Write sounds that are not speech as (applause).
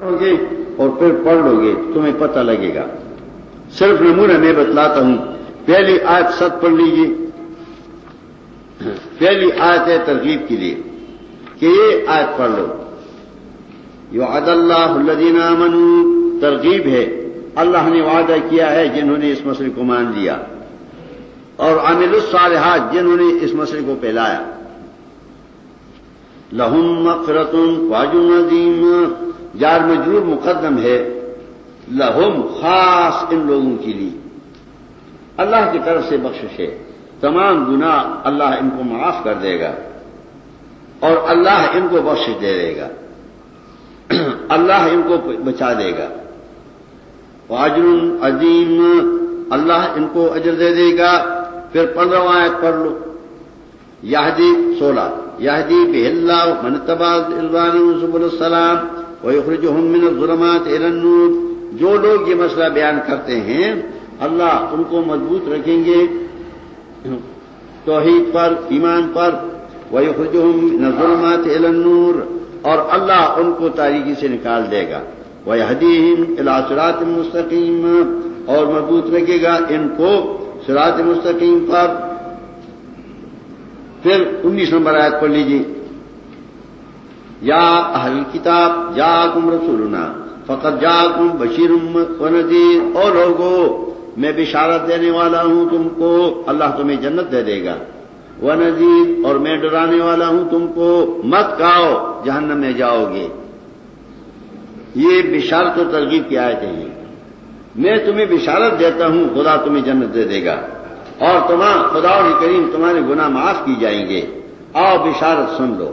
گے اور پھر پڑھ لو گے، تمہیں پتہ لگے گا۔ صرف نمونہ میں بتلاتا ہوں، پہلی آیت ست پڑھ لیجیے پہلی آیت ہے ترغیب کے لیے، کہ یہ آیت پڑھ لو۔ یو عد اللہ الدین من ترغیب ہے۔ اللہ نے وعدہ کیا ہے جنہوں نے اس مسئلے کو مان لیا، اور عامل الصالحات جنہوں نے اس مسئلے کو پھیلایا۔ لہم مغفرت واجو نظیم جار مجرور مقدم ہے لہم خاص ان لوگوں کے لیے۔ اللہ کی طرف سے بخشش ہے۔ تمام گناہ اللہ ان کو معاف کر دے گا اور اللہ ان کو بخش دے دے گا۔ (clears throat) اللہ ان کو بچا دے گا۔ واجر عظیم اللہ ان کو اجر دے دے گا۔ پھر پندرہ آیت پڑھ لو۔ یادی سولہ۔ یادی بہ اللہ منتبا سب السلام۔ من الظلمات الى النور۔ جو لوگ یہ مسئلہ بیان کرتے ہیں، اللہ ان کو مضبوط رکھیں گے۔ توحید پر، ایمان پر۔ وہی من الظلمات الى النور۔ اور اللہ ان کو تاریخی سے نکال دے گا۔ وہ حدیم الاسرات مستقیم اور مضبوط رکھے گا ان کو سرات مستقیم پر۔ پھر انیس نمبر آیت پڑھ لیجیے یا اہل کتاب جا کم رسولنا فقط جا کم بشیر و نذیر اور لوگو، میں بشارت دینے والا ہوں تم کو، اللہ تمہیں جنت دے دے گا۔ وہ نذیر، اور میں ڈرانے والا ہوں تم کو، مت کھاؤ، جہنم میں جاؤ گے۔ یہ بشارت و ترغیب کی آئے ہیں۔ میں تمہیں بشارت دیتا ہوں، خدا تمہیں جنت دے دے گا۔ اور تمہاں خدا اور کریم تمہارے گناہ معاف کی جائیں گے۔ آؤ بشارت سن لو۔